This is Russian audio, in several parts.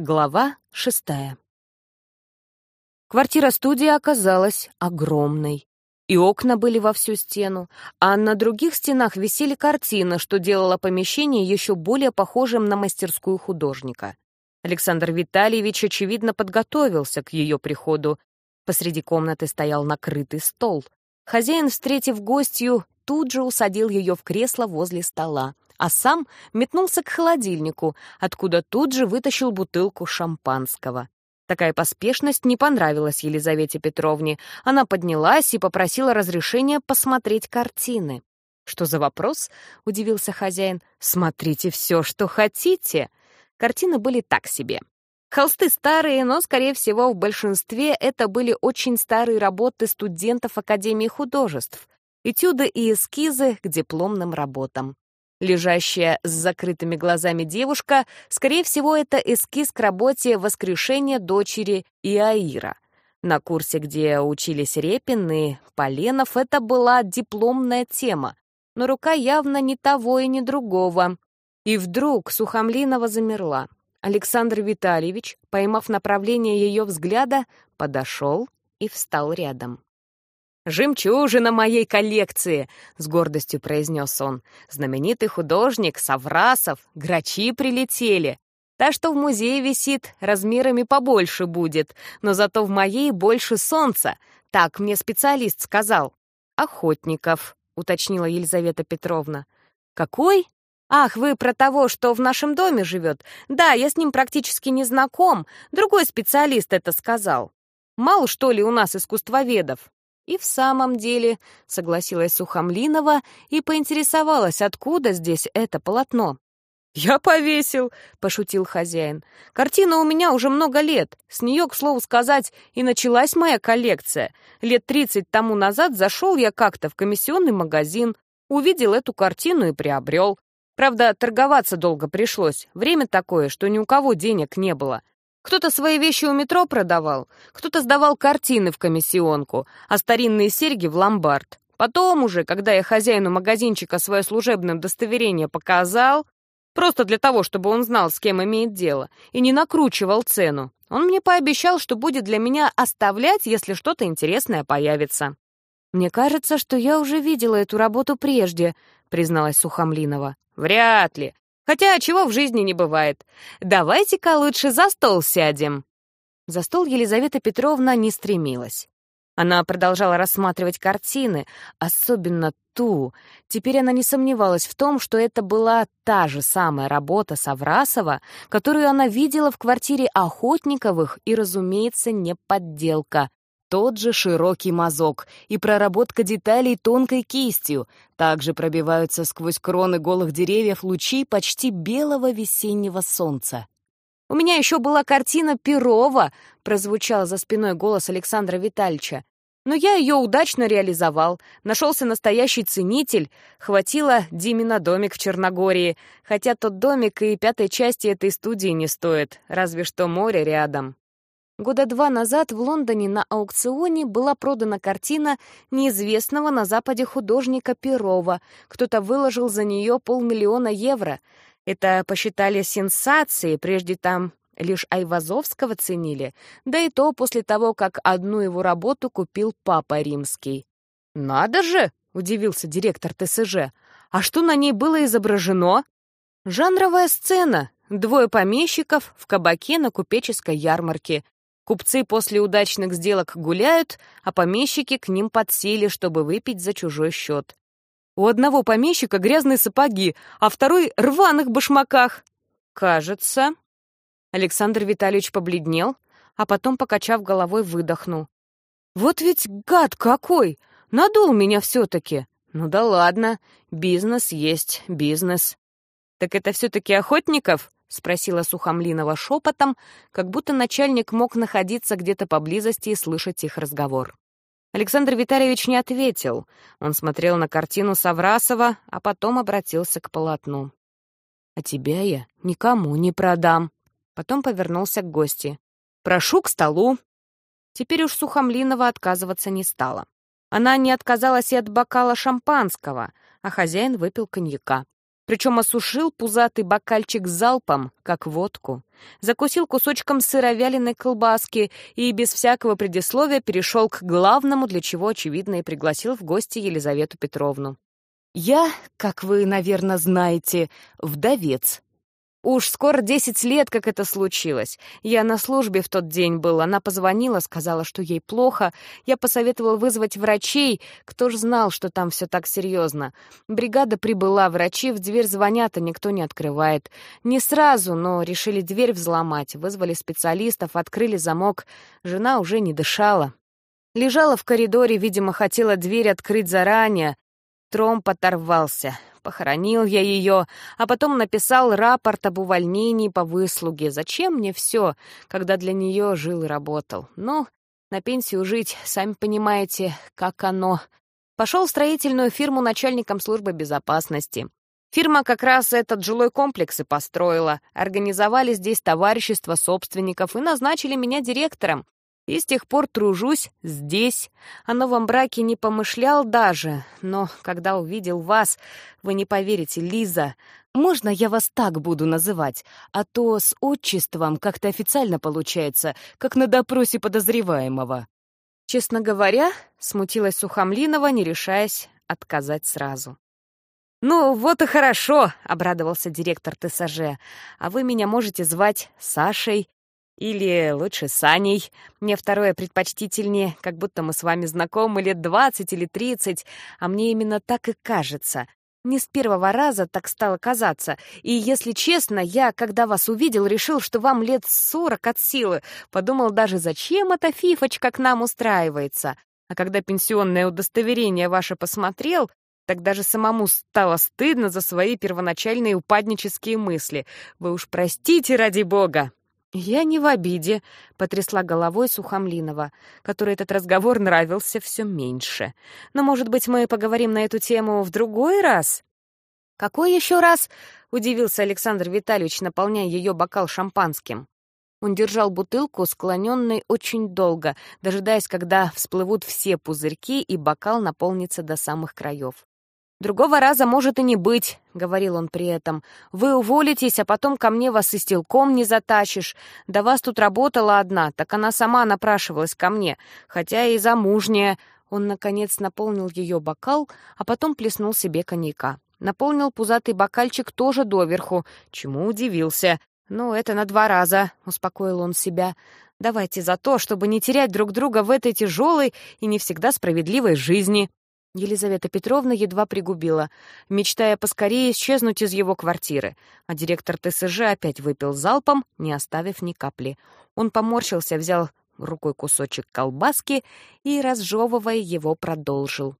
Глава шестая. Квартира-студия оказалась огромной. И окна были во всю стену, а на других стенах висели картины, что делало помещение еще более похожим на мастерскую художника. Александр Витальевич, очевидно, подготовился к ее приходу. Посреди комнаты стоял накрытый стол. Хозяин, встретив гостью, тут же усадил ее в кресло возле стола а сам метнулся к холодильнику, откуда тут же вытащил бутылку шампанского. Такая поспешность не понравилась Елизавете Петровне. Она поднялась и попросила разрешения посмотреть картины. «Что за вопрос?» — удивился хозяин. «Смотрите все, что хотите». Картины были так себе. Холсты старые, но, скорее всего, в большинстве это были очень старые работы студентов Академии художеств, этюды и эскизы к дипломным работам. Лежащая с закрытыми глазами девушка, скорее всего, это эскиз к работе «Воскрешение дочери Иаира». На курсе, где учились Репин и Поленов, это была дипломная тема, но рука явно не того и не другого. И вдруг Сухомлинова замерла. Александр Витальевич, поймав направление ее взгляда, подошел и встал рядом. «Жемчужина моей коллекции!» — с гордостью произнес он. «Знаменитый художник Саврасов, грачи прилетели. Та, что в музее висит, размерами побольше будет, но зато в моей больше солнца. Так мне специалист сказал». «Охотников», — уточнила Елизавета Петровна. «Какой?» «Ах, вы про того, что в нашем доме живет? Да, я с ним практически не знаком. Другой специалист это сказал. Мало, что ли, у нас искусствоведов?» И в самом деле, согласилась Сухомлинова и поинтересовалась, откуда здесь это полотно. «Я повесил», — пошутил хозяин. «Картина у меня уже много лет. С нее, к слову сказать, и началась моя коллекция. Лет тридцать тому назад зашел я как-то в комиссионный магазин, увидел эту картину и приобрел. Правда, торговаться долго пришлось. Время такое, что ни у кого денег не было. Кто-то свои вещи у метро продавал, кто-то сдавал картины в комиссионку, а старинные серьги в ломбард. Потом уже, когда я хозяину магазинчика свое служебное удостоверение показал, просто для того, чтобы он знал, с кем имеет дело, и не накручивал цену, он мне пообещал, что будет для меня оставлять, если что-то интересное появится. «Мне кажется, что я уже видела эту работу прежде», — призналась Сухомлинова. «Вряд ли. Хотя чего в жизни не бывает. Давайте-ка лучше за стол сядем». За стол Елизавета Петровна не стремилась. Она продолжала рассматривать картины, особенно ту. Теперь она не сомневалась в том, что это была та же самая работа Саврасова, которую она видела в квартире Охотниковых и, разумеется, не подделка тот же широкий мазок и проработка деталей тонкой кистью. Также пробиваются сквозь кроны голых деревьев лучи почти белого весеннего солнца. «У меня еще была картина Перова», — прозвучал за спиной голос Александра Витальевича. «Но я ее удачно реализовал. Нашелся настоящий ценитель. Хватило Диме на домик в Черногории. Хотя тот домик и пятой части этой студии не стоит, разве что море рядом». Года два назад в Лондоне на аукционе была продана картина неизвестного на Западе художника Перова. Кто-то выложил за нее полмиллиона евро. Это посчитали сенсацией, прежде там лишь Айвазовского ценили, да и то после того, как одну его работу купил Папа Римский. «Надо же!» — удивился директор ТСЖ. «А что на ней было изображено?» «Жанровая сцена. Двое помещиков в кабаке на купеческой ярмарке. Купцы после удачных сделок гуляют, а помещики к ним подсели, чтобы выпить за чужой счет. У одного помещика грязные сапоги, а второй — рваных башмаках. Кажется. Александр Витальевич побледнел, а потом, покачав головой, выдохнул. Вот ведь гад какой! Надул меня все-таки. Ну да ладно, бизнес есть бизнес. Так это все-таки Охотников? — спросила Сухомлинова шепотом, как будто начальник мог находиться где-то поблизости и слышать их разговор. Александр Витальевич не ответил. Он смотрел на картину Саврасова, а потом обратился к полотну. «А тебя я никому не продам». Потом повернулся к гости. «Прошу к столу». Теперь уж Сухомлинова отказываться не стала. Она не отказалась и от бокала шампанского, а хозяин выпил коньяка. Причем осушил пузатый бокальчик залпом, как водку. Закусил кусочком сыровяленой колбаски и без всякого предисловия перешел к главному, для чего, очевидно, и пригласил в гости Елизавету Петровну. «Я, как вы, наверное, знаете, вдовец», Уж скоро десять лет, как это случилось. Я на службе в тот день был. Она позвонила, сказала, что ей плохо. Я посоветовал вызвать врачей. Кто ж знал, что там все так серьезно. Бригада прибыла, врачи в дверь звонят, а никто не открывает. Не сразу, но решили дверь взломать. Вызвали специалистов, открыли замок. Жена уже не дышала. Лежала в коридоре, видимо, хотела дверь открыть заранее. Тромб оторвался. Похоронил я ее, а потом написал рапорт об увольнении по выслуге. Зачем мне все, когда для нее жил и работал? Ну, на пенсию жить, сами понимаете, как оно. Пошел в строительную фирму начальником службы безопасности. Фирма как раз этот жилой комплекс и построила. Организовали здесь товарищество собственников и назначили меня директором. И с тех пор тружусь здесь. О новом браке не помышлял даже. Но когда увидел вас, вы не поверите, Лиза, можно я вас так буду называть? А то с отчеством как-то официально получается, как на допросе подозреваемого. Честно говоря, смутилась Сухомлинова, не решаясь отказать сразу. «Ну, вот и хорошо», — обрадовался директор ТСЖ. «А вы меня можете звать Сашей или лучше Саней. Мне второе предпочтительнее, как будто мы с вами знакомы лет двадцать или тридцать, а мне именно так и кажется. Не с первого раза так стало казаться. И, если честно, я, когда вас увидел, решил, что вам лет сорок от силы. Подумал даже, зачем эта фифочка к нам устраивается. А когда пенсионное удостоверение ваше посмотрел, так даже самому стало стыдно за свои первоначальные упаднические мысли. Вы уж простите, ради бога. «Я не в обиде», — потрясла головой Сухомлинова, которой этот разговор нравился все меньше. «Но, может быть, мы поговорим на эту тему в другой раз?» «Какой еще раз?» — удивился Александр Витальевич, наполняя ее бокал шампанским. Он держал бутылку, склоненной очень долго, дожидаясь, когда всплывут все пузырьки и бокал наполнится до самых краев. «Другого раза может и не быть», — говорил он при этом. «Вы уволитесь, а потом ко мне вас и стелком не затащишь. Да вас тут работала одна, так она сама напрашивалась ко мне, хотя и замужняя». Он, наконец, наполнил ее бокал, а потом плеснул себе коньяка. Наполнил пузатый бокальчик тоже доверху, чему удивился. «Ну, это на два раза», — успокоил он себя. «Давайте за то, чтобы не терять друг друга в этой тяжелой и не всегда справедливой жизни». Елизавета Петровна едва пригубила, мечтая поскорее исчезнуть из его квартиры, а директор ТСЖ опять выпил залпом, не оставив ни капли. Он поморщился, взял рукой кусочек колбаски и, разжевывая его, продолжил.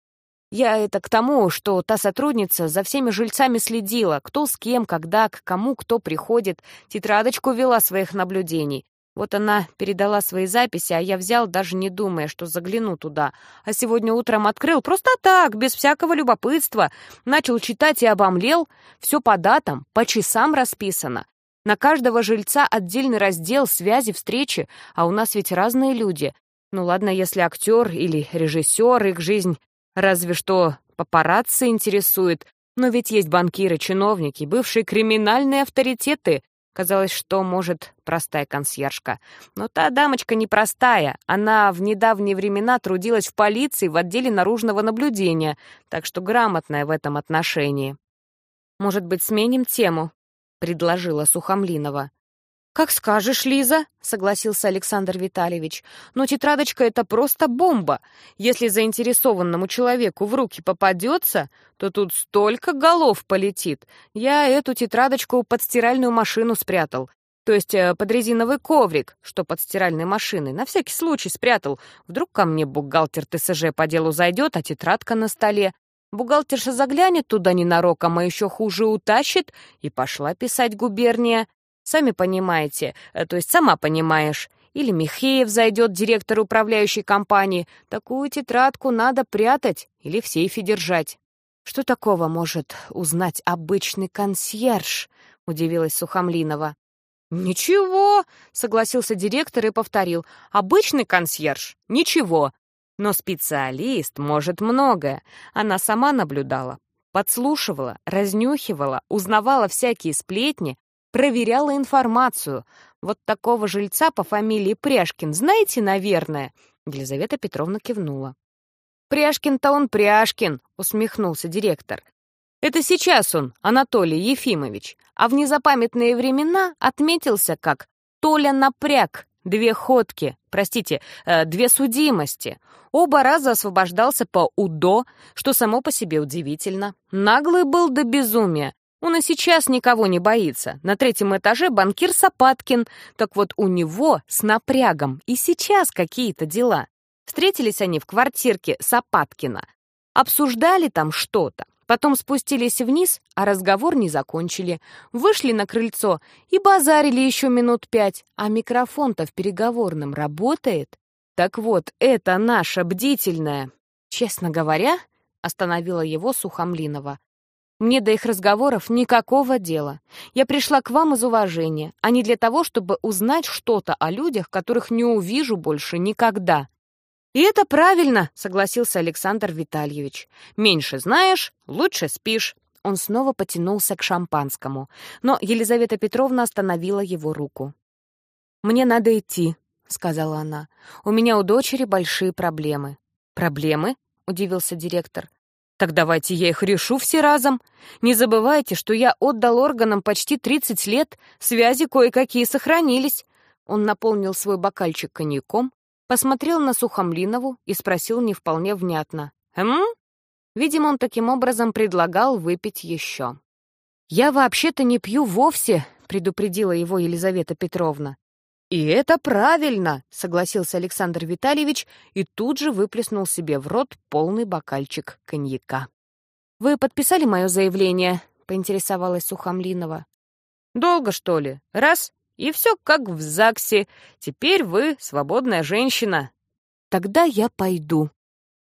«Я это к тому, что та сотрудница за всеми жильцами следила, кто с кем, когда, к кому кто приходит, тетрадочку вела своих наблюдений. Вот она передала свои записи, а я взял, даже не думая, что загляну туда. А сегодня утром открыл просто так, без всякого любопытства. Начал читать и обомлел. Все по датам, по часам расписано. На каждого жильца отдельный раздел связи, встречи, а у нас ведь разные люди. Ну ладно, если актер или режиссер, их жизнь разве что папарацци интересует, но ведь есть банкиры, чиновники, бывшие криминальные авторитеты, Казалось, что может простая консьержка. Но та дамочка непростая. Она в недавние времена трудилась в полиции в отделе наружного наблюдения, так что грамотная в этом отношении. «Может быть, сменим тему?» — предложила Сухомлинова. «Как скажешь, Лиза», — согласился Александр Витальевич. «Но тетрадочка — это просто бомба. Если заинтересованному человеку в руки попадется, то тут столько голов полетит. Я эту тетрадочку под стиральную машину спрятал. То есть э, под резиновый коврик, что под стиральной машиной. На всякий случай спрятал. Вдруг ко мне бухгалтер ТСЖ по делу зайдет, а тетрадка на столе. Бухгалтерша заглянет туда ненароком, а еще хуже утащит, и пошла писать губерния. Сами понимаете, э, то есть сама понимаешь. Или Михеев зайдет, директор управляющей компании. Такую тетрадку надо прятать или в сейфе держать. Что такого может узнать обычный консьерж? Удивилась Сухомлинова. «Ничего», — согласился директор и повторил. «Обычный консьерж? Ничего. Но специалист может многое. Она сама наблюдала. Подслушивала, разнюхивала, узнавала всякие сплетни, проверяла информацию. Вот такого жильца по фамилии Пряшкин знаете, наверное?» Елизавета Петровна кивнула. «Пряшкин-то он Пряшкин», — усмехнулся директор. «Это сейчас он, Анатолий Ефимович, а в незапамятные времена отметился как Толя Напряг, две ходки, простите, э, две судимости. Оба раза освобождался по УДО, что само по себе удивительно. Наглый был до безумия. Он и сейчас никого не боится. На третьем этаже банкир Сапаткин. Так вот у него с напрягом и сейчас какие-то дела. Встретились они в квартирке Сапаткина. Обсуждали там что-то. Потом спустились вниз, а разговор не закончили. Вышли на крыльцо и базарили еще минут пять, а микрофон-то в переговорном работает. Так вот, это наша бдительная. Честно говоря, остановила его Сухомлинова. Мне до их разговоров никакого дела. Я пришла к вам из уважения, а не для того, чтобы узнать что-то о людях, которых не увижу больше никогда. «И это правильно», — согласился Александр Витальевич. «Меньше знаешь, лучше спишь». Он снова потянулся к шампанскому, но Елизавета Петровна остановила его руку. «Мне надо идти», — сказала она. «У меня у дочери большие проблемы». «Проблемы?» — удивился директор. «Так давайте я их решу все разом. Не забывайте, что я отдал органам почти 30 лет, связи кое-какие сохранились». Он наполнил свой бокальчик коньяком, посмотрел на Сухомлинову и спросил не вполне внятно. «Эм?» Видимо, он таким образом предлагал выпить еще. «Я вообще-то не пью вовсе», — предупредила его Елизавета Петровна. «И это правильно», — согласился Александр Витальевич и тут же выплеснул себе в рот полный бокальчик коньяка. «Вы подписали мое заявление?» — поинтересовалась Сухомлинова. «Долго, что ли? Раз и все как в ЗАГСе. Теперь вы свободная женщина. Тогда я пойду.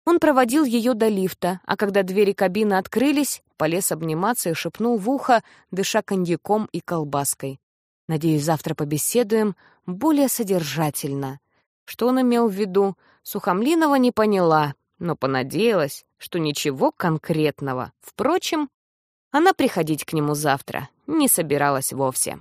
Он проводил ее до лифта, а когда двери кабины открылись, полез обниматься и шепнул в ухо, дыша коньяком и колбаской. «Надеюсь, завтра побеседуем более содержательно». Что он имел в виду, Сухомлинова не поняла, но понадеялась, что ничего конкретного. Впрочем, она приходить к нему завтра не собиралась вовсе.